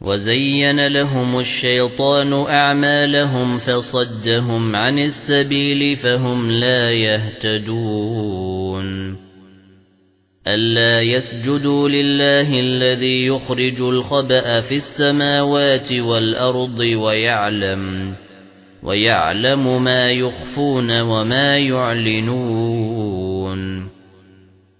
وَزَيَّنَ لَهُمُ الشَّيْطَانُ أَعْمَالَهُمْ فَصَدَّهُمْ عَنِ السَّبِيلِ فَهُمْ لَا يَهْتَدُونَ. أَلَّا يَسْجُدُوا لِلَّهِ الَّذِي يُخْرِجُ الْخَبَأَ فِي السَّمَاوَاتِ وَالْأَرْضِ وَيَعْلَمُ وَيَعْلَمُ مَا يُخْفُونَ وَمَا يُعْلِنُونَ.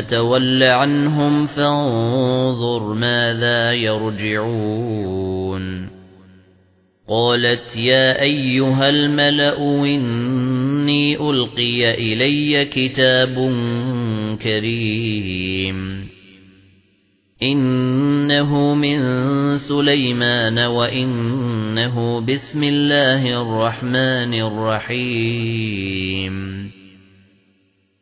تَوَلَّ عَنْهُمْ فَانظُرْ مَاذَا يَرْجِعُونَ. قَالَتْ يَا أَيُّهَا الْمَلَأُ إِنِّي أُلْقِيَ إِلَيَّ كِتَابٌ كَرِيمٌ. إِنَّهُ مِن سُلَيْمَانَ وَإِنَّهُ بِسْمِ اللَّهِ الرَّحْمَنِ الرَّحِيمِ.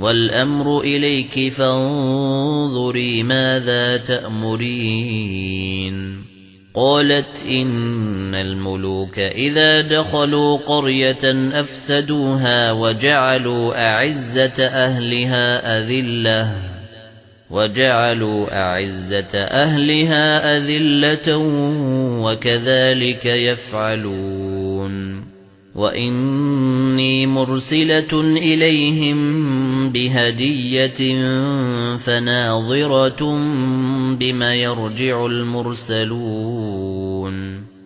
وَالْأَمْرُ إِلَيْكِ فَانظُرِي مَاذَا تَأْمُرِينَ. قَالَتْ إِنَّ الْمُلُوكَ إِذَا دَخَلُوا قَرْيَةً أَفْسَدُوهَا وَجَعَلُوا أَعِزَّةَ أَهْلِهَا أَذِلَّةً وَجَعَلُوا أَعِزَّةَ أَهْلِهَا أَذِلَّةً وَكَذَلِكَ يَفْعَلُونَ. وَإِنِّي مُرْسِلَةٌ إِلَيْهِمْ بِهَدِيَّةٍ فَنَاظِرَةٌ بِمَ يَرْجِعُ الْمُرْسَلُونَ.